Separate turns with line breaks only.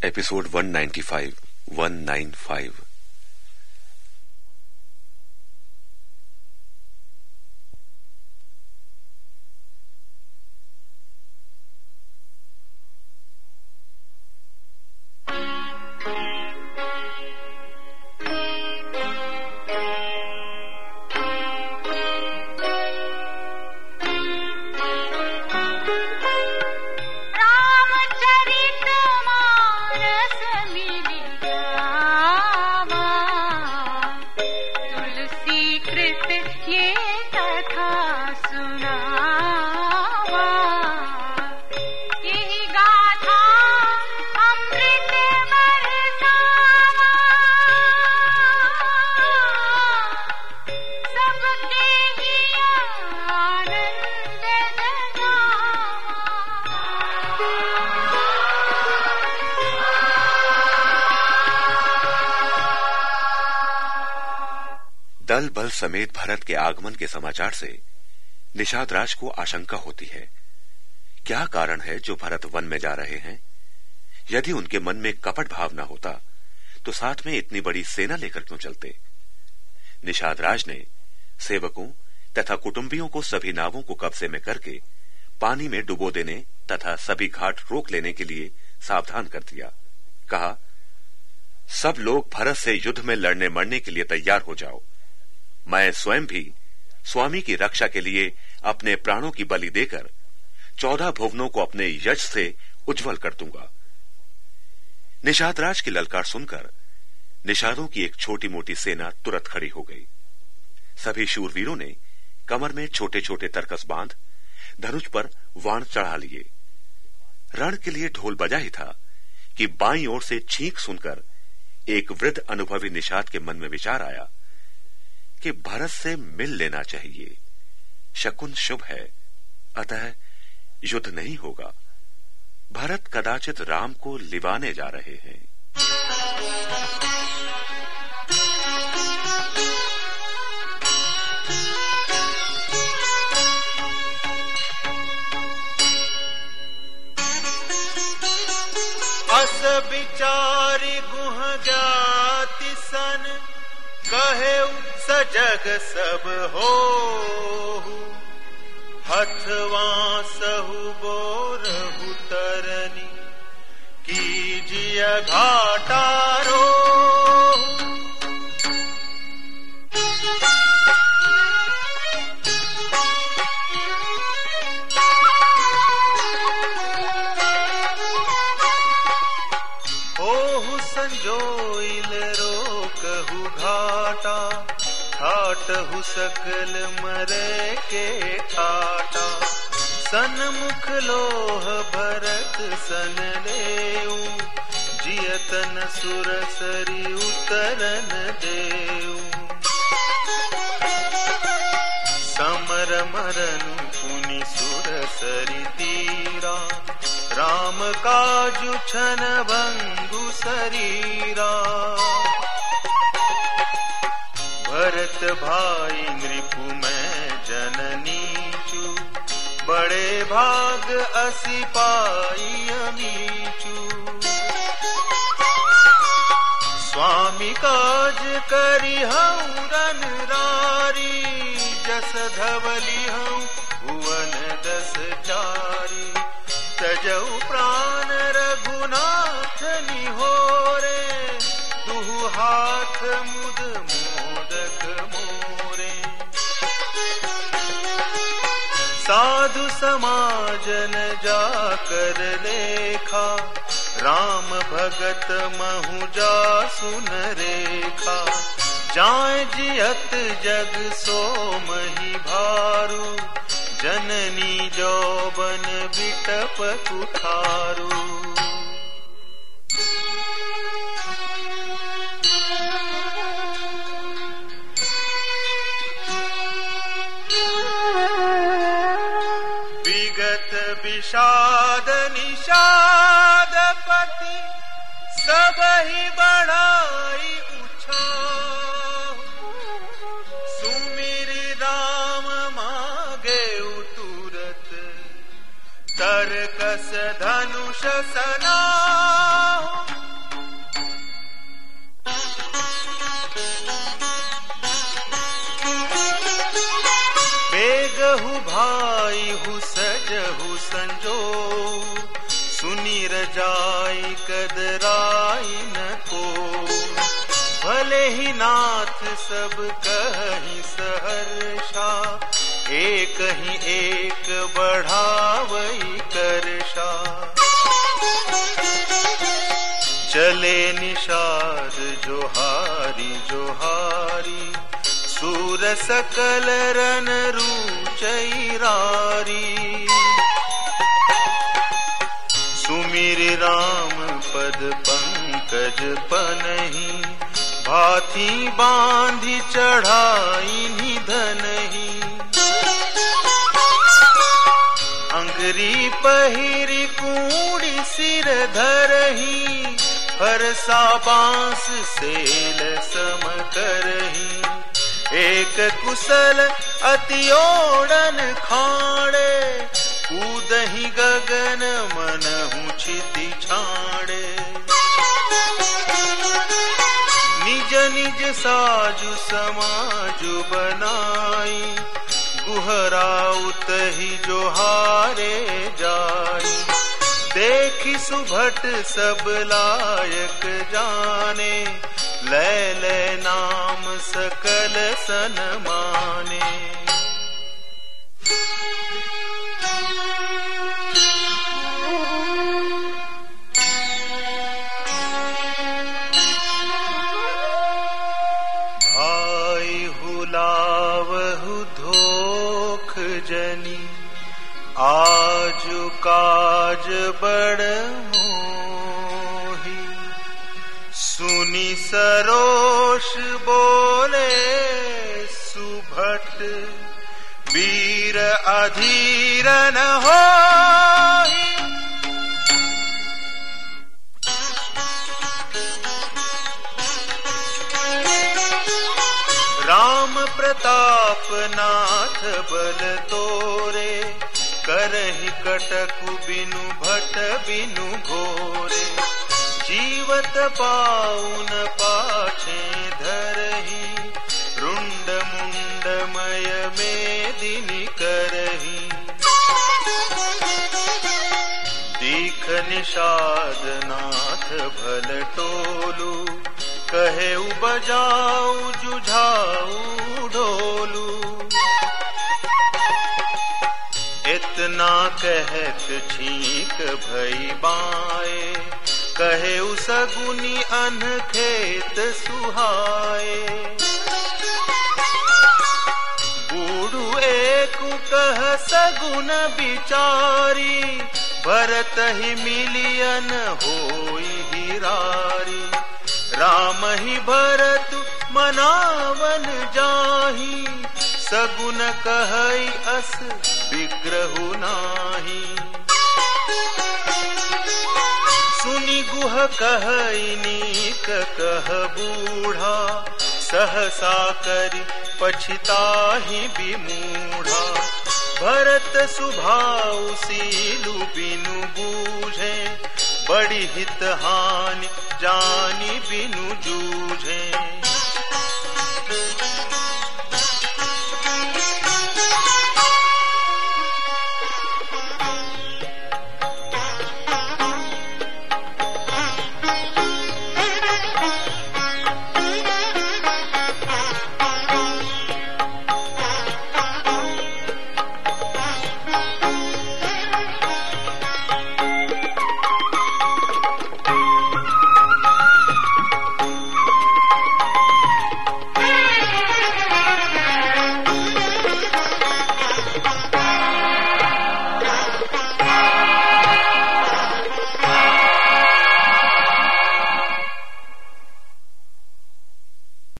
episode 195 195 कृत ये कथा सुना। दल बल समेत भरत के आगमन के समाचार से निषाद राज को आशंका होती है। क्या कारण है जो भरत वन में जा रहे हैं? यदि उनके मन में कपट भाव न होता तो साथ में इतनी बड़ी सेना लेकर क्यों चलते? निषाद राज ने सेवकों तथा कुटुंबियों को सभी नावों को कब्जे में करके पानी में डुबो देने तथा सभी घाट रोक लेने के लिए सावधान कर दिया। कहा, सब लोग भरत से युद्ध में लड़ने मरने के लिए तैयार हो जाओ। मैं स्वयं भी स्वामी की रक्षा के लिए अपने प्राणों की बलि देकर चौदह भुवनों को अपने यश से उज्जवल कर दूँगा। निषाद राज की ललकार सुनकर निषादों की एक छोटी मोटी सेना तुरंत खड़ी हो गई। सभी शूरवीरों ने कमर में छोटे छोटे तरकस बाँध, धनुष पर वाण चढ़ा लिए। रण के लिए ढोल बजा ही था कि बाई ओर से छींक सुनकर एक वृद्ध अनुभवी निषाद के मन में विचार आया कि भरत से मिल लेना चाहिए। शकुन शुभ है। अतः युद्ध नहीं होगा। भरत कदाचित राम को लिवाने जा रहे हैं।
सजग सब हो हथवा सहु बोरहु तरनी कीजिय घाटारो ओहु संजोइल रोकहु घाटा। ठाटहु सकल मरे के ठाटा सन्मुख लोह भरत सन लेऊ। जियतन सुरसरी उतरन देऊ। समर मरनु पुनि सुरसरी तीरा। राम काजु छन भंगु शरीरा भरत भाई नृपु मैं जननी चू। बड़े भाग असी पाई अमीचू। स्वामी काज करी हूँ रन रारी। जस धवली हूँ भुवन दस चारी। समाजन जाकर देखा, राम भगत महु जा सुन रेखा। जाय जियत जग सोमहि भारू, जननी जौबन बिटप कुठारू हु सजहु संजो, सुनी रजाई कदराई न को। भले ही नाथ सब कही सहर्षा एक ही एक बढ़ावई सकल रन रूचैरारी। सुमिर राम पद पंकज पनही भाथी बांधी चढ़ाई निधनही। अंगरी पहिरी कूड़ी सिर धरही फरसा बाँस सेल सम करही। एक कुशल अतियोड़न खाड़े कूदही गगन मनहु छिति छाड़े। निज निज साजु समाजु बनाई गुहराउत ही जोहारे जाई। देखी सुभट सब लायक जाने ले ले नाम सकल सन माने। भाई हुलावहु धोख जनी आजु काज बड़ सुनी सरोष बोले, सुभट वीर अधीर न होई। राम प्रताप नाथ बल तोरे, करहि कटकु बिनु भट बिनु घोरे। जीवत पाउन पाछे धरही, रुंड मुंडमय में दिनि करही। दीख निषाद नाथ भल टोलू, कहे बजाऊ जुझाऊ ढोलू। इतना कहत छीक भई बाए कहे सगुनी अन खेत सुहाए। बूढ़ू एक कह सगुन बिचारी, भरत ही मिलियन होई हिरारी। राम ही भरत मनावन जाही, सगुन कहई अस विग्रहु नाही। सुनि गुह कह नीक कह बूढ़ा, सहसा कर पछिता ही बिमूढ़ा भरत सुभाव सीलु बिनु बूझे, बड़ी हित हानि जानी बिनु जूझे।